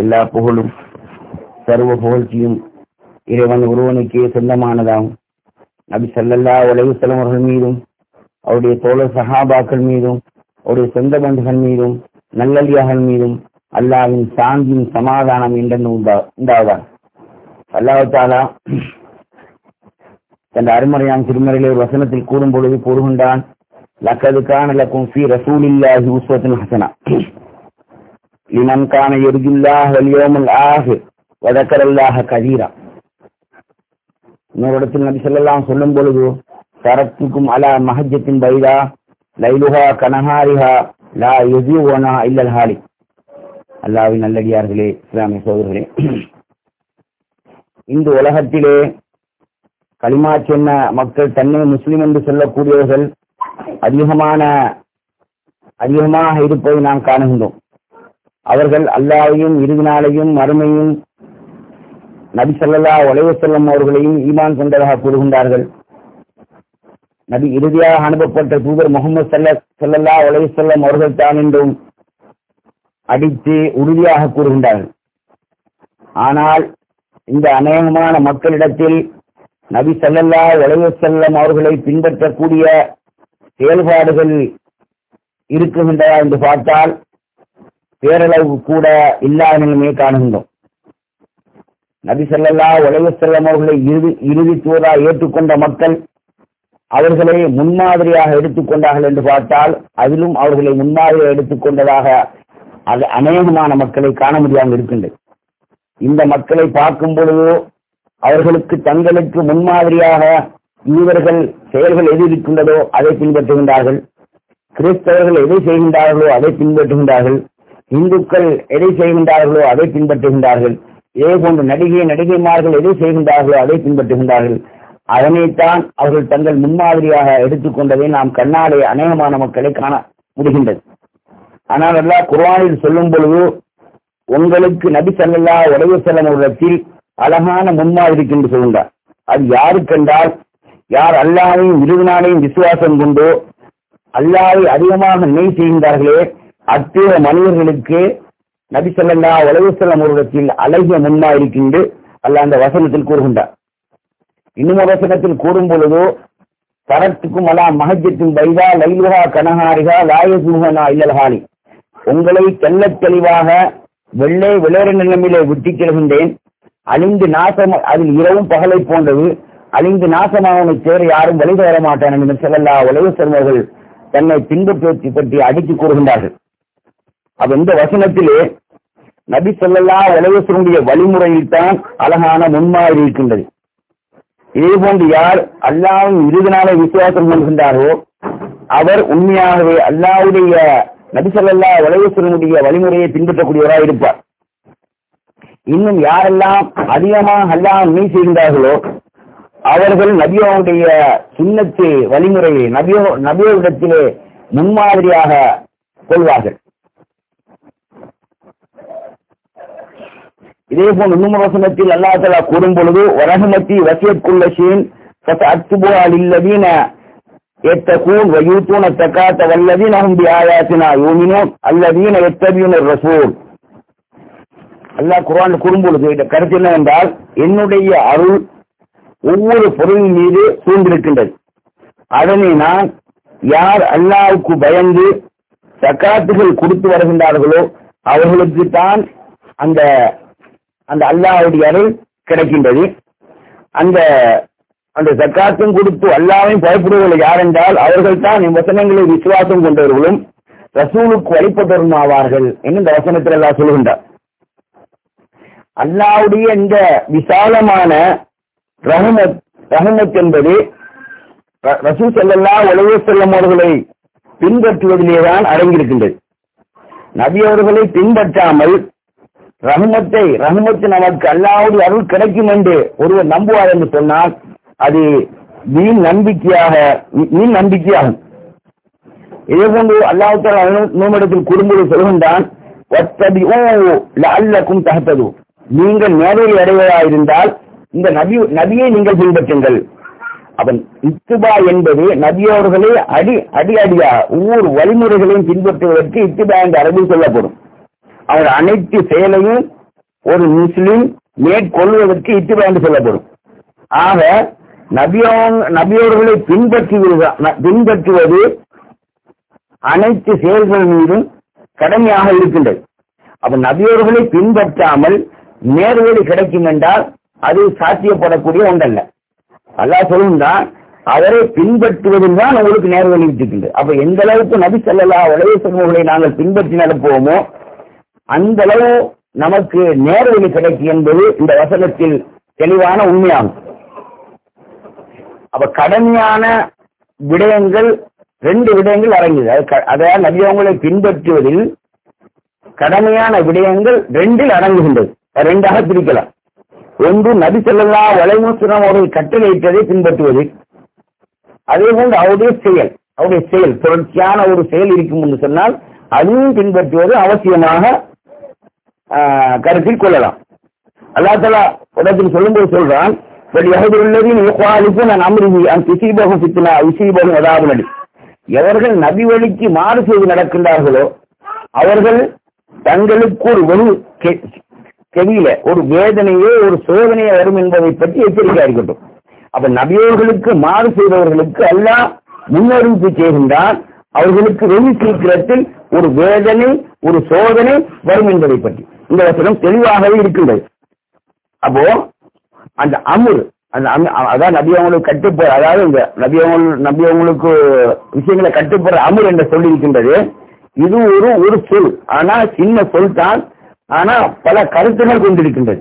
எல்லா புகழும் சர்வ புகழ்ச்சியும் இறைவன் ஒருவனுக்கே சொந்தமானதாகும். நபி சல்லல்லா உலகம் அவர்கள் மீதும் அவருடைய தோழர் சஹாபாக்கள் மீதும் அவருடைய சொந்த பந்துகள் மீதும் நல்லடியார்கள் மீதும் அல்லாவின் சாந்தியும் சமாதானம் என்றென்று உண்டா உண்டாவார். அல்லாவத்தாலா தன் அருமறையான் திருமறையிலே ஒரு வசனத்தில் கூறும் பொழுது கூறுகின்றான் லக்கது கான லக்கும் ஃபி ரசூலில்லாஹி உஸ்வத்துன் ஹசனா. இனம் காண யர்ஜுல்லாஹ் வல் யௌமல் ஆஹிர் கதீரா இன்னொரு இடத்தில் நபி சொல்லும் பொழுது சரத்துக்கும் அலா மஹஜத்தின் பைதா லைலுஹா கனஹாரிஹா லா யஸீவனா இல்லல் ஹாலி அல்லாவின் நல்லடியார்களே இஸ்லாமிய சோதர்களே இந்த உலகத்திலே களிமா சொன்ன மக்கள் தன்னை முஸ்லிம் என்று சொல்லக்கூடியவர்கள் அதிகமான அதிகமாக இருப்பதை நாம் காணுகின்றோம் அவர்கள் அல்லாவையும் இறுதி நாளையும் மறுமையும் நபி சொல்லல்லா உலக அவர்களையும் ஈமான் கொண்டதாக கூறுகின்றார்கள். நபி இறுதியாக அனுப்பப்பட்ட தூதர் முகமது சல்ல சொல்லல்லா உலக அவர்கள் தான் என்றும் அடித்து உறுதியாக கூறுகின்றார்கள். ஆனால் இந்த அநேகமான மக்களிடத்தில் நபி சல்லல்லா உலக செல்லும் அவர்களை பின்பற்றக்கூடிய செயல்பாடுகள் இருக்குகின்றதா என்று பார்த்தால் பேரளவு கூட இல்லாத நிலைமையை காணுகின்றோம். நபி சல்லல்லா உலக செல்லம் அவர்களை இறுதி இறுதி தூதா ஏற்றுக்கொண்ட மக்கள் அவர்களை முன்மாதிரியாக எடுத்துக்கொண்டார்கள் என்று பார்த்தால் அதிலும் அவர்களை முன்மாதிரியாக எடுத்துக்கொண்டதாக அது அநேகமான மக்களை காண முடியாமல் இருக்கின்றது. இந்த மக்களை பார்க்கும் பொழுதோ அவர்களுக்கு தங்களுக்கு முன்மாதிரியாக இவர்கள் செயல்கள் எது இருக்கின்றதோ அதை பின்பற்றுகின்றார்கள். கிறிஸ்தவர்கள் எதை செய்கின்றார்களோ அதை பின்பற்றுகின்றார்கள். இந்துக்கள் எதை செய்கின்றார்களோ அதை பின்பற்றுகின்றார்கள். இதே போன்று நடிகை நடிகைமார்கள் எதை செய்கின்றார்களோ அதை பின்பற்றுகின்றார்கள். அதனைத்தான் அவர்கள் தங்கள் முன்மாதிரியாக எடுத்துக்கொண்டதை நாம் கண்ணாலே அநேகமான மக்களை காண முடிகின்றது. ஆனால் அல்லாஹ் குர்வானில் சொல்லும் பொழுது உங்களுக்கு நபி சல்லல்லா உலக செல்லம் இடத்தில் அழகான முன்மாதிரி என்று சொல்கின்றார் அது யாருக்கென்றால் யார் அல்லாவையும் இருவினாலையும் நாளையும் விசுவாசம் கொண்டோ அல்லாவை அதிகமாக நினை செய்கின்றார்களே அத்தகைய மனிதர்களுக்கு நபி சொல்லல்லா உலகசல்லம் உருவத்தில் அழகிய முன்மாதிரிக்கின்று அல்ல அந்த வசனத்தில் கூறுகின்றார். இன்னும் வசனத்தில் கூறும் பொழுதோ தரத்துக்கும் அலா மகஜத்தின் பைதா லைலுகா கனஹாரிகா லாயசுகனா இல்லல்ஹாலி உங்களை தெல்ல தெளிவாக வெள்ளை விளையாடு நிலைமையிலே விட்டுச் செல்கின்றேன். அழிந்து நாசம் அதில் இரவும் பகலை போன்றது. அழிந்து நாசமாக சேர யாரும் வழி தர மாட்டான் என்று செல்லல்லா உலக செல்வர்கள் தன்னை பின்பற்றி பற்றி அடித்து கூறுகின்றார்கள். அப்ப இந்த வசனத்திலே நபி சொல்லல்லா உலகத்தினுடைய வழிமுறையில் தான் அழகான முன்மாதிரி இருக்கின்றது. இதே போன்று யார் அல்லாவின் இறுதினால நாளை விசுவாசம் கொள்கின்றாரோ அவர் உண்மையாகவே அல்லாவுடைய நபி சொல்லல்லா உலகத்தினுடைய வழிமுறையை பின்பற்றக்கூடியவராக இருப்பார். இன்னும் யாரெல்லாம் அதிகமாக அல்லாஹ் நீ செய்கின்றார்களோ அவர்கள் நபியோடைய சுண்ணத்து வழிமுறையை நபியோ நபியோவிடத்திலே முன்மாதிரியாக கொள்வார்கள். இதே போல் இன்னும் வசனத்தில் அல்லா தலா கூறும் பொழுது வரகமத்தி வசியற்குள்ள ஷீன் அத்துபுவா இல்லதீன يتقون ويؤتون الزكاة والذين هم بآياتنا يؤمنون الذين يتبعون الرسول அல்லாஹ் குர்ஆன் கூறும்பொழுது இந்த கருத்து என்னவென்றால் என்னுடைய அருள் ஒவ்வொரு பொருளின் மீது சூழ்ந்திருக்கின்றது அதனை நான் யார் அல்லாவுக்கு பயந்து சக்காத்துகள் கொடுத்து வருகின்றார்களோ அவர்களுக்கு தான் அந்த அந்த அல்லாவுடைய அருள் கிடைக்கின்றது. அந்த அந்த சக்காத்தும் கொடுத்து அல்லாவையும் பயப்படுவர்கள் யார் என்றால் அவர்கள் தான் வசனங்களை விசுவாசம் கொண்டவர்களும் ரசூலுக்கு வழிபட்டவரும் ஆவார்கள் என்று இந்த வசனத்தில் எல்லாம் சொல்கின்றார் அல்லாவுடைய இந்த விசாலமான ரஹமத் ரஹமத் என்பது ரசூ செல்லல்லா உலக செல்லும் அவர்களை பின்பற்றுவதிலேதான் அடங்கியிருக்கின்றது. நபி அவர்களை பின்பற்றாமல் ரஹ்மத்தை ரஹ்மத்து நமக்கு அல்லாவுடைய அருள் கிடைக்கும் என்று ஒருவர் நம்புவார் என்று சொன்னால் அது வீண் நம்பிக்கையாக வீண் நம்பிக்கையாகும். இதே போன்று அல்லாஹால நூமிடத்தில் குறும்புகள் சொல்கின்றான் அல்லக்கும் தகத்தது நீங்கள் நேரடி அடைவதாக இருந்தால் இந்த நபி நபியை நீங்கள் பின்பற்றுங்கள். அவன் இத்துபா என்பது நபியோர்களே அடி அடி அடியா ஒவ்வொரு வழிமுறைகளையும் பின்பற்றுவதற்கு இத்துபா என்ற அரபில் சொல்லப்படும். அவர் அனைத்து செயலையும் ஒரு முஸ்லீம் மேற்கொள்வதற்கு இட்டுவா என்று சொல்லப்படும். ஆக நபியோ நபியோர்களை பின்பற்றுவது பின்பற்றுவது அனைத்து செயல்கள் மீதும் கடமையாக இருக்கின்றது. அப்ப நபியோர்களை பின்பற்றாமல் நேர்வழி கிடைக்கும் என்றால் அது சாத்தியப்படக்கூடிய ஒன்றல்ல. அல்லாஹ் சொல்லும்தான் அவரை பின்பற்றுவதில் தான் உங்களுக்கு நேர்வழி இருக்கின்றது. அப்ப எந்த அளவுக்கு நபி செல்லலா உலக சமூகங்களை நாங்கள் பின்பற்றி நடப்போமோ அந்த அளவு நமக்கு நேர்வழி கிடைக்கும் என்பது இந்த வசனத்தில் தெளிவான உண்மையாகும். அப்ப கடமையான விடயங்கள் ரெண்டு விடயங்கள் அடங்குது அதாவது நபியவங்களை பின்பற்றுவதில் கடமையான விடயங்கள் ரெண்டில் அடங்குகின்றது. ரெண்டாக பிரிக்கலாம். ஒன்று நபி செல்லல்லா வலைமுஸ்லம் அவர்கள் கட்டளையிட்டதை பின்பற்றுவது. அதே போன்று அவருடைய செயல் அவருடைய செயல் தொடர்ச்சியான ஒரு செயல் இருக்கும் என்று சொன்னால் அதுவும் பின்பற்றுவது அவசியமாக கருத்தில் கொள்ளலாம். அல்லா தலா உலகத்தில் சொல்லும்போது சொல்றான் நான் அதாவது நடி எவர்கள் நபி வழிக்கு மாறு செய்து நடக்கின்றார்களோ அவர்கள் தங்களுக்கு ஒரு வெகு செவியில ஒரு வேதனையோ ஒரு சோதனையோ வரும் என்பதை பற்றி எச்சரிக்கை இருக்கட்டும். அப்ப நபியோர்களுக்கு மாறு செய்தவர்களுக்கு எல்லாம் முன்னறிவிப்பு செய்கின்றான் அவர்களுக்கு வெகு சீக்கிரத்தில் ஒரு வேதனை ஒரு சோதனை வரும் என்பதை பற்றி. இந்த வசனம் தெளிவாகவே இருக்கின்றது. அப்போ அந்த அமுர் அந்த அதான் நபியவங்களுக்கு கட்டுப்பட அதாவது இந்த நபியவங்க நபியவங்களுக்கு விஷயங்களை கட்டுப்படுற அமுர் என்று சொல்லி இருக்கின்றது இது ஒரு ஒரு சொல். ஆனா சின்ன சொல் தான். ஆனா பல கருத்துகள் கொண்டிருக்கின்றது.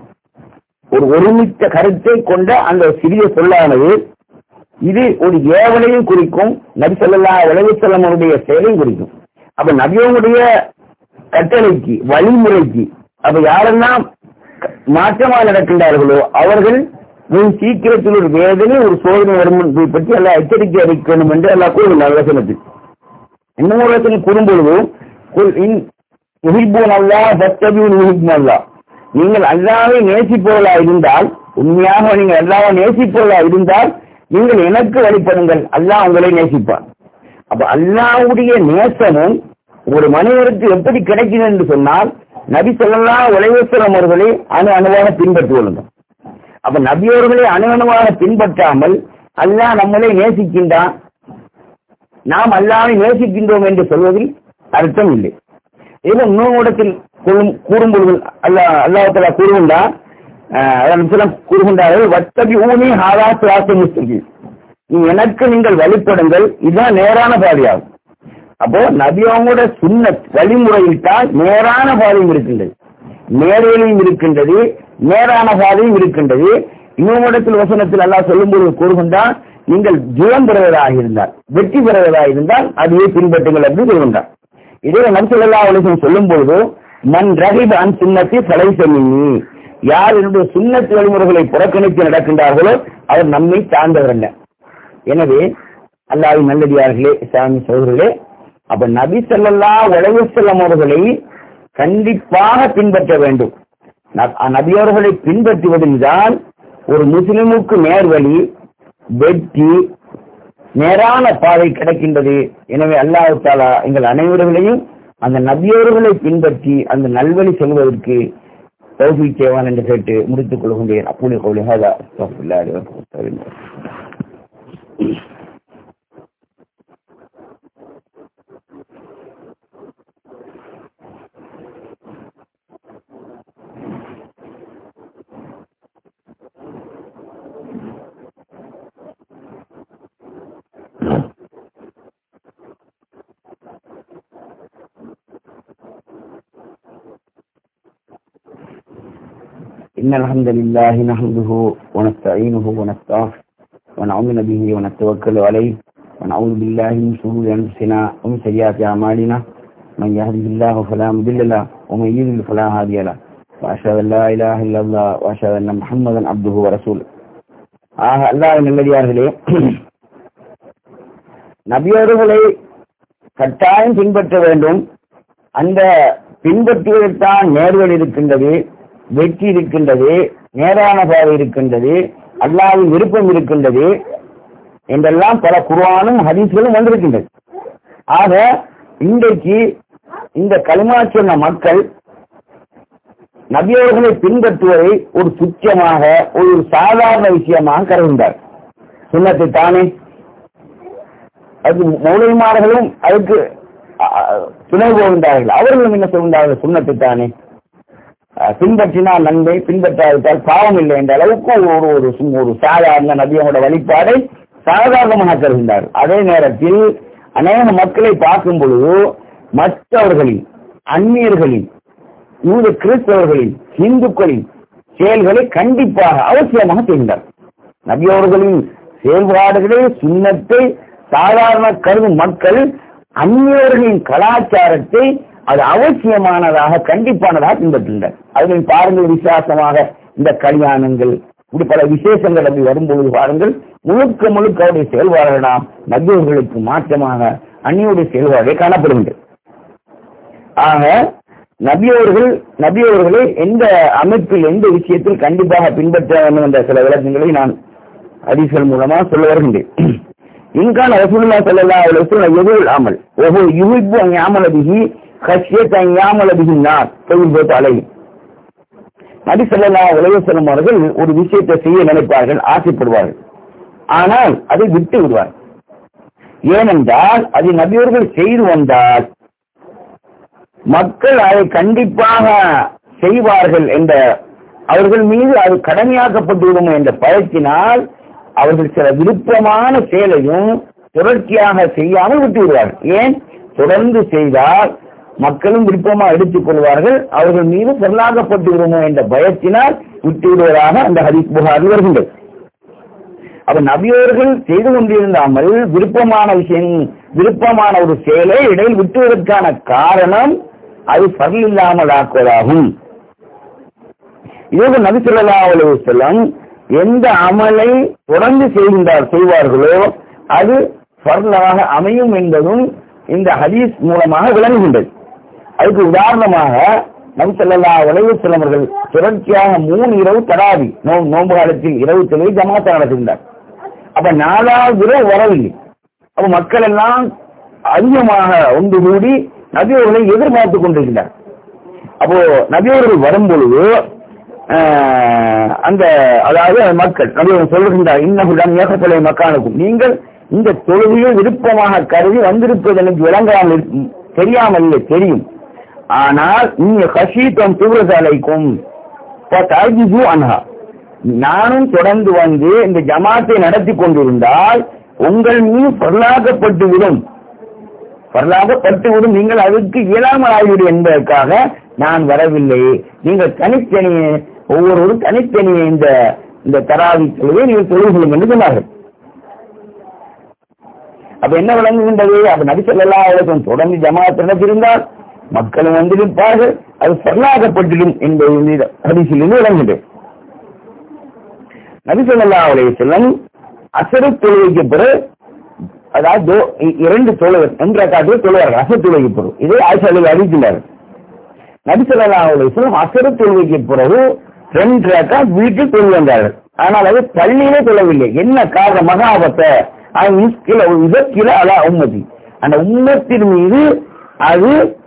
ஒரு ஒருமித்த கருத்தை கொண்ட அந்த சிறிய சொல்லானது இது ஒரு ஏவலையும் குறிக்கும் நபி சொல்லா உலகத்தலமனுடைய செயலையும் குறிக்கும். அப்ப நபியவனுடைய கட்டளைக்கு வழிமுறைக்கு அப்ப யாரெல்லாம் மாற்றமாக நடக்கின்றார்களோ அவர்கள் மிக சீக்கிரத்தில் ஒரு வேதனை ஒரு சோதனை வரும் பற்றி எல்லாம் எச்சரிக்கை அளிக்கணும் என்று எல்லாம் கூறுகின்றார் வசனத்தில் இன்னும் ஒரு வசனம் கூறும்பொழுது அல்லா சத்தபியூன் முஹிப்பும் அல்லா நீங்கள் அல்லாவை நேசிப்பவர்களா இருந்தால் உண்மையாக நீங்கள் அல்லாவை நேசிப்பவர்களா இருந்தால் நீங்கள் எனக்கு வழிபடுங்கள் அல்லாஹ் உங்களை நேசிப்பார் அப்ப அல்லாவுடைய நேசமும் ஒரு மனிதருக்கு எப்படி கிடைக்கும் என்று சொன்னால் நபி சொல்லலாம் உலகேஸ்வரம் அவர்களை அணு அணுவாக பின்பற்றி கொள்ளுங்கள் அப்ப நபியோர்களை அணு அணுவாக பின்பற்றாமல் அல்லாஹ் நம்மளை நேசிக்கின்றான். நாம் அல்லாவை நேசிக்கின்றோம் என்று சொல்வதில் அர்த்தம் இல்லை. இது நூடத்தில் கூறும் கூறும்பொழுது அல்லா அல்லாஹலா கூறுகின்றார் கூறுகின்றார்கள் வத்தபி ஊனி ஹாரா சுவாச முஸ்லிம் நீ எனக்கு நீங்கள் வழிபடுங்கள் இதுதான் நேரான பாதையாகும். அப்போ நபியாவோட சின்ன வழிமுறையில் தான் நேரான பாதையும் இருக்கின்றது. நேர்வழியும் இருக்கின்றது நேரான பாதையும் இருக்கின்றது. இன்னொரு வசனத்தில் எல்லாம் சொல்லும்போது கூறுகின்றான் நீங்கள் ஜெயம் பெறுவதாக இருந்தால் வெற்றி பெறுவதாக இருந்தால் அதையே பின்பற்றுங்கள் என்று கூறுகின்றார் இதே நம்சல்லா அலிசன் சொல்லும் பொழுது மண் ரஹிப் அன் தலை செமினி யார் என்னுடைய சுண்ணத்து வழிமுறைகளை புறக்கணித்து நடக்கின்றார்களோ அவர் நம்மை சார்ந்தவர் அல்ல. எனவே அல்லாவின் நல்லடியார்களே சாமி சோதர்களே அப்ப நபி செல்லல்லா உலக செல்லம் அவர்களை கண்டிப்பாக பின்பற்ற வேண்டும். நபியவர்களை பின்பற்றுவதில் தான் ஒரு முஸ்லிமுக்கு நேர்வழி வெற்றி நேரான பாதை கிடைக்கின்றது. எனவே அல்லாஹு தாலா எங்கள் அனைவர்களையும் அந்த நபியோர்களை பின்பற்றி அந்த நல்வழி செல்வதற்கு தௌஃபி தேவான் என்று கேட்டு முடித்துக் கொள்கின்றேன். அப்படி கொள்ளுகாதா إن الحمد لله نحمده ونستعينه ونستغفره ونؤمن به ونتوكل عليه ونعوذ بالله من شرور أنفسنا ومن سيئات أعمالنا من يهده الله فلا مضل له ومن يضلل فلا هادي له وأشهد أن لا إله إلا الله وأشهد أن محمدا عبده ورسوله ஆக அல்லாஹ் நல்லடியார்களே நபியவர்களை கட்டாயம் பின்பற்ற வேண்டும் அந்த பின்பற்றுவதற்கான் நேர்வழி இருக்கின்றது வெற்றி இருக்கின்றது நேரான பாதை இருக்கின்றது அல்லாவின் விருப்பம் இருக்கின்றது என்றெல்லாம் பல குருவானும் ஹதீஸ்களும் வந்திருக்கின்றது. ஆக இன்றைக்கு இந்த களிமா சொன்ன மக்கள் நபியவர்களை பின்பற்றுவதை ஒரு துச்சமாக ஒரு சாதாரண விஷயமாக கருதுகின்றார். சுண்ணத்தை தானே? அது மௌலிமார்களும் அதுக்கு அஹ், துணை போகின்றார்கள் அவர்களும் என்ன சொல்கின்றார்கள்? சுண்ணத்தை தானே? பின்பற்றினா பின்பற்றினால் நன்மை பின்பற்றாவிட்டால் பாவம் இல்லை என்ற அளவுக்கு ஒரு ஒரு ஒரு சாதாரண நபியோட வழிபாடை சாதாரணமாக கருகின்றார் அதே நேரத்தில் அநேக மக்களை பார்க்கும் பொழுது மற்றவர்களின் அந்நியர்களின் யூத கிறிஸ்தவர்களின் இந்துக்களின் செயல்களை கண்டிப்பாக அவசியமாக செய்கின்றார். நபியவர்களின் செயல்பாடுகளே சுண்ணத்தை சாதாரண கருதும் மக்கள் அந்நியர்களின் கலாச்சாரத்தை அது அவசியமானதாக கண்டிப்பானதாக பின்பற்றுகின்றனர். அதில் பாருங்கள் விசுவாசமாக இந்த கல்யாணங்கள் இப்படி பல விசேஷங்கள் அப்படி வரும்பொழுது பாருங்கள் முழுக்க முழுக்க அவருடைய செயல்பாடுகள் நாம் மத்தியவர்களுக்கு மாற்றமாக அந்நியுடைய செயல்பாடே காணப்படுகின்றது. ஆக நபியவர்கள் நபியவர்களை எந்த அமைப்பில் எந்த விஷயத்தில் கண்டிப்பாக பின்பற்ற வேண்டும் என்ற சில விளக்கங்களை நான் ஹதீஸ்கள் மூலமாக சொல்ல வருகின்றேன். இன்கான் ரசூலுல்லாஹி ஸல்லல்லாஹு அலைஹி வஸல்லம் இல்லாமல் அமல் யுகிப்பு அங்கே அன் அதிகி பிஹி யாமல பிஹி நார் ஃபயுபத் அவர்கள் ஒரு விஷயத்தை செய்ய நினைப்பார்கள் ஆசைப்படுவார்கள். ஆனால் அதை விட்டு விடுவார் ஏனென்றால் அதை நபியவர்கள் செய்து வந்தால் மக்கள் அதை கண்டிப்பாக செய்வார்கள் என்ற அவர்கள் மீது அது கடமையாக்கப்பட்டுவிடும் என்ற பயத்தினால் அவர்கள் சில விருப்பமான செயலையும் தொடர்ச்சியாக செய்யாமல் விட்டு விடுவார்கள். ஏன்? தொடர்ந்து செய்தால் மக்களும் விருப்பமா எடுத்துக் கொள்வார்கள். அவர்கள் மீது பொருளாகப்பட்டு விடுமோ என்ற பயத்தினால் விட்டுவிடுவதாக அந்த ஹதீஸ் புகாரில் வருகின்றது. அப்ப நபியவர்கள் செய்து கொண்டிருந்த அமல் விருப்பமான விஷயம் விருப்பமான ஒரு செயலை இடையில் விட்டுவதற்கான காரணம் அது பரல் இல்லாமல் ஆக்குவதாகும். இதே நபி ஸல்லல்லாஹு அலைஹி எந்த அமலை தொடர்ந்து செய்கின்றார் செய்வார்களோ அது பரலாக அமையும் என்பதும் இந்த ஹதீஸ் மூலமாக விளங்குகின்றது. அதுக்கு உதாரணமாக நம் செல்லல்லா உலக வஸல்லம் தொடர்ச்சியாக மூணு இரவு தராவி நோ நோன்பு காலத்தில் இரவு தொழில் ஜமாத்த நடத்திருந்தார் அப்ப நாலாவது இரவு வரவில்லை அப்ப மக்கள் எல்லாம் அதிகமாக ஒன்று கூடி நபியவர்களை எதிர்பார்த்து கொண்டிருக்கிறார். அப்போ நபியவர்கள் வரும் பொழுது அந்த அதாவது மக்கள் நபியவர்கள் சொல்லுகின்றார் இன்னகுடன் ஏகப்பலை மக்கானுக்கும் நீங்கள் இந்த தொழுகையை விருப்பமாக கருதி வந்திருப்பது எனக்கு விளங்காமல் தெரியாமல் இல்லை தெரியும். ஆனால் நீங்க கஷீத்தம் தூரசாலைக்கும் அன்ஹா. நானும் தொடர்ந்து வந்து இந்த ஜமாத்தை நடத்தி கொண்டிருந்தால் உங்கள் மீது பொருளாகப்பட்டு விடும். பொருளாகப்பட்டு விடும் நீங்கள் அதுக்கு இயலாமல் ஆகிவிடும் என்பதற்காக நான் வரவில்லை. நீங்கள் தனித்தனியே ஒவ்வொருவரும் தனித்தனியே இந்த இந்த தராவி தொழுவை நீங்கள் தொழுகிறோம் என்று சொன்னார்கள். அப்ப என்ன விளங்குகின்றது? அப்ப நடிச்சல் எல்லா இடத்தும் தொடர்ந்து ஜமாத் நடத்திருந்தால் மக்கள் வந்திருப்பார்கள் அது பொருளாகப்பட்டிடும் என்பது இந்த ஹதீஸிலிருந்து விளங்குகின்றது நபிசல்லா அலைஹி செல்லம் அசரு தொழுகைக்கு பிறகு அதாவது இ- இரண்டு தொழுவர் என்ற காட்டில் தொழுவார்கள் அசர் தொழுகைக்கு பிறகு. இதை ஆய்ச்சாளர்கள் அறிவிக்கின்றார்கள் நபிசல்லா அலைய செல்லம் அசரு தொழுகைக்கு பிறகு ரெண்டு ரேக்கா வீட்டில் தொழில் வந்தார்கள். ஆனால் அது பள்ளியிலே தொழவில்லை. என்ன காரணம்? மகாபத்தை. அது மிஸ்கில இதற்கில அலா உம்மதி. அந்த உம்மத்தின் மீது அது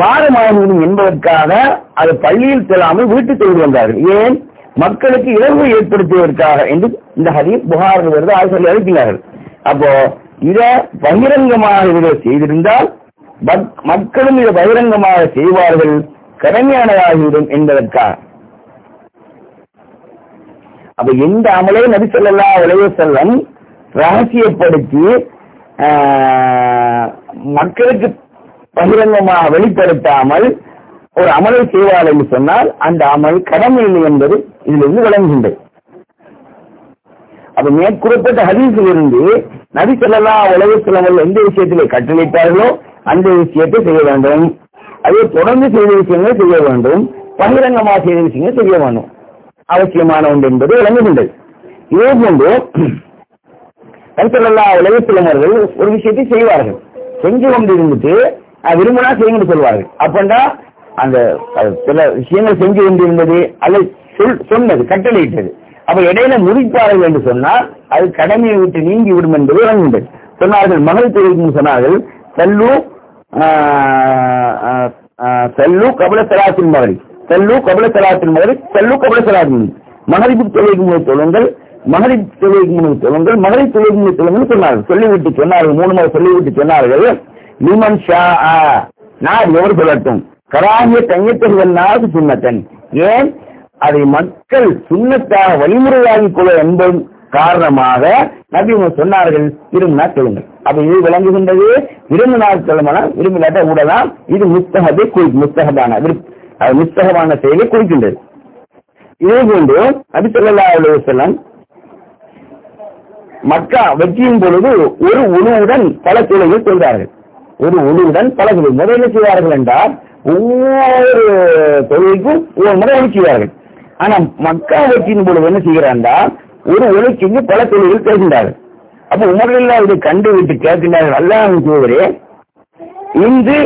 பாரமாகிவிடும் என்பதற்காக அது பள்ளியில் செல்லாமல் வீட்டுக்கு கொண்டு வந்தார்கள். ஏன்? மக்களுக்கு இழவு ஏற்படுத்துவதற்காக என்று இந்த ஹதீஸ் புகாரில் வருது ஆசிரியர் அழைக்கிறார்கள் அப்போ இத பகிரங்கமாக இதை செய்திருந்தால் மக்- மக்களும் இதை பகிரங்கமாக செய்வார்கள் கடமையானதாகிவிடும் என்பதற்காக. அப்ப எந்த அமலை நபி ஸல்லல்லாஹு அலைஹி செல்லம் ரகசியப்படுத்தி ஆஹ், மக்களுக்கு பகிரங்கமாக வெளிப்படுத்தாமல் ஒரு அமலை செய்வார் என்று சொன்னால் அந்த அமல் கடமை இல்லை என்பது இதிலிருந்து விளங்குகின்றது. அப்ப மேற்குறிப்பிட்ட ஹதீஸில் இருந்து நபி ஸல்லல்லாஹு எந்த விஷயத்திலே கட்டளையிட்டார்களோ அந்த விஷயத்தை செய்ய வேண்டும். அதே தொடர்ந்து செய்த விஷயங்களை செய்ய வேண்டும். பகிரங்கமாக செய்த விஷயங்களை செய்ய வேண்டும். அவசியமான ஒன்று என்பது விளங்குகின்றது. இதே போன்று நபிசல்லா உலகத்திலம் ஒரு விஷயத்தை செய்வார்கள். செஞ்சு கொண்டு இருந்துட்டு விரும்பினா செய்யுங்கன்னு சொல்வார்கள். அப்பண்டா அந்த சில விஷயங்கள் செஞ்சு கொண்டிருந்தது அல்லது சொல் சொன்னது கட்டளையிட்டது. அப்ப இடையில முடிப்பார்கள் என்று சொன்னால் அது கடமையை விட்டு நீங்கி விடும் என்பது விளங்குகின்றது சொன்னார்கள் மகள் தெரிவிக்கும் சொன்னார்கள் செல்லு செல்லு கபல சலாத்தின் மகரி. செல்லு கபல சலாத்தின் மகரி செல்லு கபல சலாத்தின் மகரிப்பு தொழுகைக்கு முழு தொழுங்கள் மகளிர் தொழுகைக்கு முழு தொழுங்கள் மகளிர் தொழுகைக்கு முழு தொழுங்கள் சொன்னார்கள். சொல்லிவிட்டு சொன்னார்கள் மூணு முறை சொல்லிவிட்டு சொன்னார்கள். லிமன் ஷா நான் எவர் சொல்லட்டும் கராமிய தங்கத்தர்கள் சுண்ணத்தன். ஏன்? அதை மக்கள் சுண்ணத்தாக வழிமுறையாகி கொள்ள என்பது காரணமாக நபி சொன்னார்கள். விரும்பினா சொல்லுங்கள் அப்ப இது விளங்குகின்றது. விரும்பினா சொல்லமான விரும்பினாட்ட விடலாம் இது முஸ்தகத்தை குறி முஸ்தகமான முஸ்தகமான செயலை குறிக்கின்றது. இதே போன்று நபி சொல்லா அலைஹி மக்கா வெற்றியின் பொழுது ஒரு உணவுடன் பல தொழில்கள் சொல்கிறார்கள். ஒரு ஒளியுடன் பல தொழில் செய்வார்கள் என்றால் ஒவ்வொரு தொழிலுக்கும் ஒவ்வொரு முறை ஒளி செய்வார்கள். ஆனால் மக்கா வெற்றியின் பொழுது என்ன செய்கிறாண்டா ஒரு ஒளிக்கு பல தொழில்கள் செய்கின்றார்கள் அப்ப உமரெல்லாம் இதை கண்டு விட்டு கேட்கின்றார்கள். அல்லாஹ் சோதரே இன்று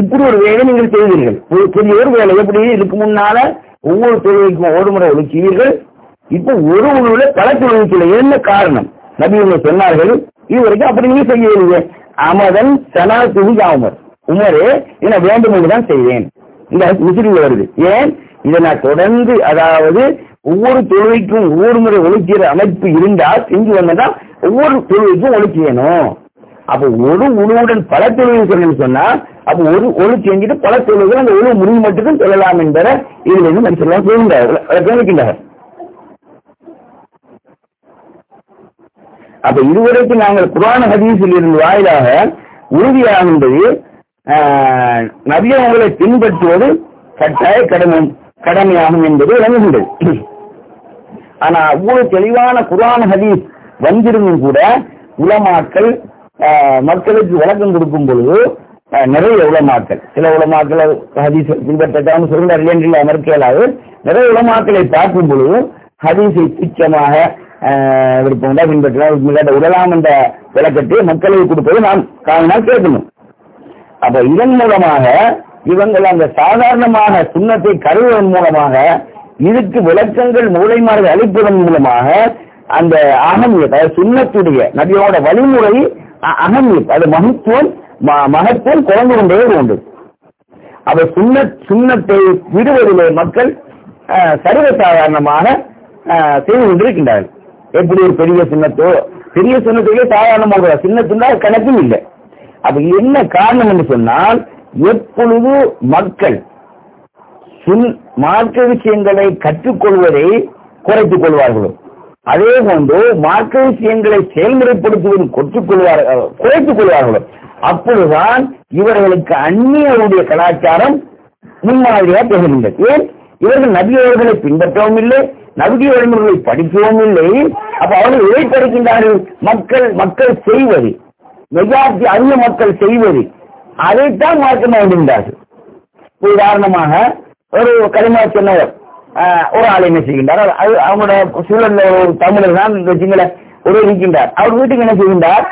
இப்படி ஒரு வேலை நீங்கள் செய்வீர்கள். ஒரு பெரிய ஒரு வேலை எப்படி இதுக்கு முன்னால ஒவ்வொரு தொழிலுக்கும் ஒரு முறை ஒழிச்சீர்கள் இப்போ ஒரு உணவுல பல தொழிலுக்குள்ள என்ன காரணம்? நபி உங்க சொன்னார்கள் இதுவரைக்கும் அப்படி நீங்க செய்யவில்லை. அமதன் சனா காமர் உமர் உமரே என வேண்டும் என்றுதான் செய்வேன். இந்த முஸ்லீம்ல வருது. ஏன்? இதை நான் தொடர்ந்து அதாவது ஒவ்வொரு தொழுவைக்கும் ஒவ்வொரு முறை ஒழிக்கிற அமைப்பு இருந்தால் செஞ்சு வந்தா ஒவ்வொரு தொழுவைக்கும் ஒழிக்கணும் அப்ப ஒரு உணவுடன் பல தொழில்கள் சொன்னா அப்ப ஒரு ஒழு செஞ்சுட்டு பல தொழில்கள் அந்த ஒழு முடிவு மட்டும் சொல்லலாம் என்பதை இதுல இருந்து மனுஷன் சொல்லுகின்றார் அப்ப இதுவரைக்கும் நாங்கள் குரான ஹதீஸில் இருந்து வாயிலாக உறுதியாகின்றது ஆஹ், பின்பற்றுவது கட்டாய கடமை கடமையாகும் என்பது விளங்குகின்றது ஆனா அவ்வளவு தெளிவான குரான ஹதீஸ் வந்திருந்தும் கூட உலமாக்கள் ஆஹ், மக்களுக்கு விளக்கம் கொடுக்கும் பொழுது நிறைய உலமாக்கள் சில உலமாக்கள் ஹதீஸ் பின்பற்றான்னு சொல்றார் இல்லையா மறுக்க நிறைய உலமாக்களை பார்க்கும் பொழுது ஹதீஸை துச்சமாக விருப்பம் உண்டா பின்பற்றலாம் விடலாம் என்ற விளக்கத்தை மக்களுக்கு கொடுப்பது நாம் காரணம் கேட்கணும். அப்ப இதன் மூலமாக இவங்கள் அந்த சாதாரணமாக சுண்ணத்தை கருவதன் மூலமாக இதுக்கு விளக்கங்கள் மூளைமார்கள் அளிப்பதன் மூலமாக அந்த அகமியத் அதாவது சுண்ணத்துடைய நபியோட வழிமுறை அ- அகமியத் அது மகத்துவம் ம- மகத்துவம் குறைந்து கொண்டே உண்டு அப்ப சுண்ண சுண்ணத்தை விடுவதிலே மக்கள் சர்வ சர்வசாதாரணமாக செய்து கொண்டிருக்கின்றார்கள். எப்படி ஒரு பெரிய சின்னத்தோ பெரிய சுண்ணத்துக்கே சாதாரண ஒரு சின்னத்துண்டா கணக்கும் இல்லை. அப்ப என்ன காரணம் என்று சொன்னால் எப்பொழுது மக்கள் சுன் மார்க்க விஷயங்களை கற்றுக்கொள்வதை குறைத்துக் கொள்வார்களோ அதே போன்று மார்க்க விஷயங்களை செயல்முறைப்படுத்துவதை கொற்றுக்கொள்வார் குறைத்துக் கொள்வார்களோ அப்பொழுதுதான் இவர்களுக்கு அந்நியருடைய கலாச்சாரம் முன்மாதிரியாக திகழ்கின்றது. ஏன்? இவர்கள் நபியவர்களை பின்பற்றவும் இல்லை நபிய வழிமுறைகளை படிக்கவும் இல்லை. அப்ப அவர்கள் எதை படிக்கின்றார்கள்? மக்கள் மக்கள் செய்வது. மெஜாரிட்டி அதிக மக்கள் செய்வது. அதைத்தான் மாற்ற வேண்டுகின்றார்கள் உதாரணமாக ஒரு கனிமா சொன்னவர் ஆஹ், ஒரு ஆள் என்ன செய்கின்றார்? அது அவங்களோட சூழல்ல ஒரு தமிழர் தான் வச்சுங்கள ஒரு இருக்கின்றார் அவர் வீட்டுக்கு என்ன செய்கின்றார்?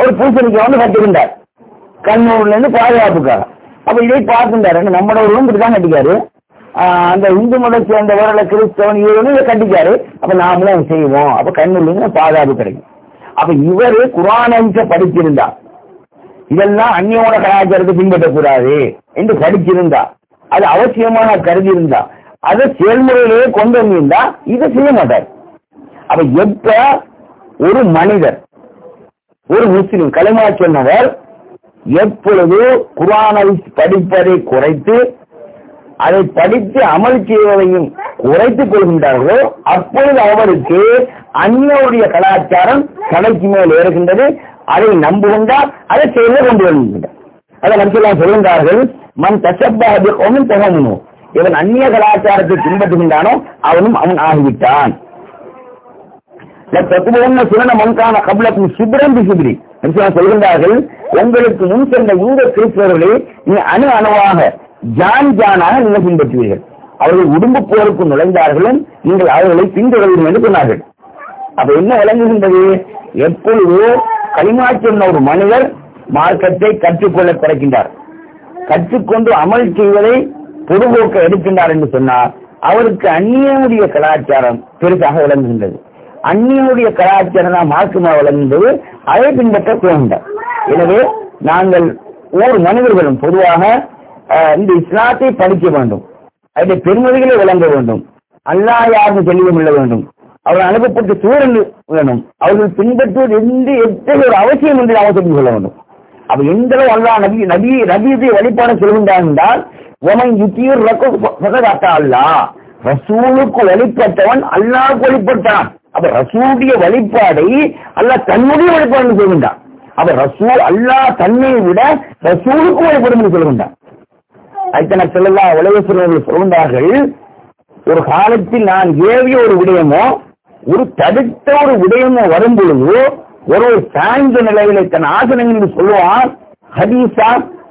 ஒரு பூசணிக்கு வந்து கட்டுகின்றார் கண்ணூர்ல இருந்து பாதுகாப்புக்காக. அப்ப இதை பார்க்கின்றார். நம்மளோட ஒரு இப்படி தான் கட்டிக்காரு. அந்த இந்து மதம் சேர்ந்தவர் கிறிஸ்தவன் இவர் வந்து இதை அப்ப நாமளும் செய்வோம். அப்ப கண்ணூர்ல பாதுகாப்பு கிடைக்கும். அப்ப இவரு குரானஞ்ச படிச்சிருந்தா. இதெல்லாம் அந்நியோட கலாச்சாரத்தை பின்பற்றக்கூடாது என்று படிச்சிருந்தா. அது அவசியமான கருதி இருந்தா அதை செயல்முறையிலேயே கொண்டு வந்திருந்தா இதை செய்ய மாட்டார். அப்ப எப்ப ஒரு மனிதர் ஒரு முஸ்லிம் களிமா சொன்னவர் எப்பொழுது குரானை படிப்பதை குறைத்து அதை படித்து அமல் செய்வதையும் குறைத்துக் கொள்கின்றார்களோ அப்பொழுது அவருக்கு அந்நியருடைய கலாச்சாரம் தலைக்கு மேல் ஏறுகின்றது. அதை நம்புகின்றார் அதை செய்து கொண்டு வருகின்றார். அதை நம்பிலாம் சொல்கின்றார்கள் மண் தசப்பாக ஒன்றும் தகவனும் இவன் அந்நிய கலாச்சாரத்தை பின்பற்றுகின்றானோ அவனும் அவன் ஆகிவிட்டான். சுரண மண்கான கபலக்கும் சிபிரம் சிபிரி. சொல்கின்றார்கள் உங்களுக்கு முன் சென்ற யூத கிறிஸ்தவர்களே நீ அணு அணுவாக ஜான் ஜானாக நீங்கள் பின்பற்றுவீர்கள். அவர்கள் உடும்பு போருக்கு நுழைந்தார்களும் நீங்கள் அவர்களை பின்தொடரும் என்று சொன்னார்கள். அப்ப என்ன விளங்குகின்றது? எப்பொழுது களிமா சொன்ன ஒரு மனிதர் மார்க்கத்தை கற்றுக்கொள்ள பிறக்கின்றார் கற்றுக்கொண்டு அமல் செய்வதை பொதுபோக்க எடுக்கின்றார் என்று சொன்னார் அவருக்கு அந்நியனுடைய கலாச்சாரம் பெருசாக விளங்குகின்றது. அந்நியனுடைய கலாச்சாரம் தான் மார்க்கமாக விளங்குகின்றது. அதை பின்பற்ற போகின்றார் எனவே நாங்கள் ஒவ்வொரு மனிதர்களும் பொதுவாக இந்த இஸ்லாத்தை படிக்க வேண்டும். அதனுடைய பெருமதிகளை விளங்க வேண்டும். அல்லா யாருக்கு தெளிவம் இல்ல வேண்டும். அவர்கள் அனுப்பப்பட்ட சூழல் வேணும். அவர்கள் பின்பற்றுவது எந்த எத்தகைய ஒரு அவசியம் என்று அவன் தெரிந்து கொள்ள வேண்டும். அப்ப எந்த அளவு அல்லா நபி நபி நபியத்தை வழிபாடு சொல்கின்றார் என்றால் உமன் யுத்தீர் ரக்கா அல்லாஹ். ரசூலுக்கு வழிபட்டவன் அல்லாவுக்கு வழிபட்டான் அப்ப ரசூடைய வழிபாடை அல்லாஹ் தன்னுடைய வழிபாடு சொல்கின்றான் அப்ப ரசூல் அல்லாஹ் தன்னை விட ரசூலுக்கு வழிபடும் என்று சொல்கின்றான் அத்தனை செல்லா உலகத்தினர்கள் சொல்கிறார்கள் ஒரு காலத்தில் நான் ஏவிய ஒரு விடயமோ ஒரு தடுத்த ஒரு விடயமோ வரும் பொழுது ஒரு சாய்ந்த நிலையில தன் என்று சொல்லுவான் ஹதீஸா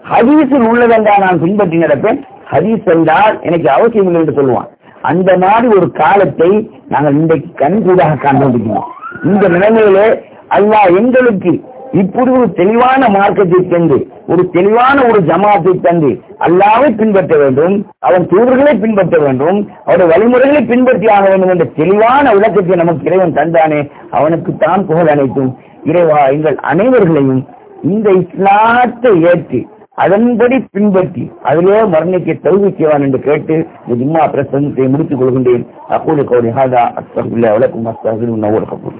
ஹதீஸில் உள்ளதென்றா நான் பின்பற்றி நடப்பேன் ஹதீஸ் என்றால் எனக்கு அவசியம் இல்லை என்று சொல்லுவான். அந்த மாதிரி ஒரு காலத்தை நாங்கள் இன்றைக்கு கண்கூடாக காண்பிக்கிறோம் இந்த நிலைமையிலே அல்லாஹ் எங்களுக்கு இப்படி ஒரு தெளிவான மார்க்கத்தை தந்து ஒரு தெளிவான ஒரு ஜமாத்தை தந்து அல்லாவை பின்பற்ற வேண்டும் அவன் தூதர்களை பின்பற்ற வேண்டும் அவருடைய வழிமுறைகளை பின்பற்றி ஆக வேண்டும் என்ற தெளிவான விளக்கத்தை நமக்கு இறைவன் தந்தானே அவனுக்கு தான் புகழ் அனைத்தும். இறைவா எங்கள் அனைவர்களையும் இந்த இஸ்லாத்தை ஏற்று அதன்படி பின்பற்றி அதிலே மரணிக்க தகுதி என்று கேட்டு இந்த ஜிம்மா பிரசனத்தை முடித்துக் கொள்கின்றேன். அப்போது கோடி ஹாதா அஸ்தகுல்லா வலக்கும் அஸ்தகுல் நவூர் கபூர்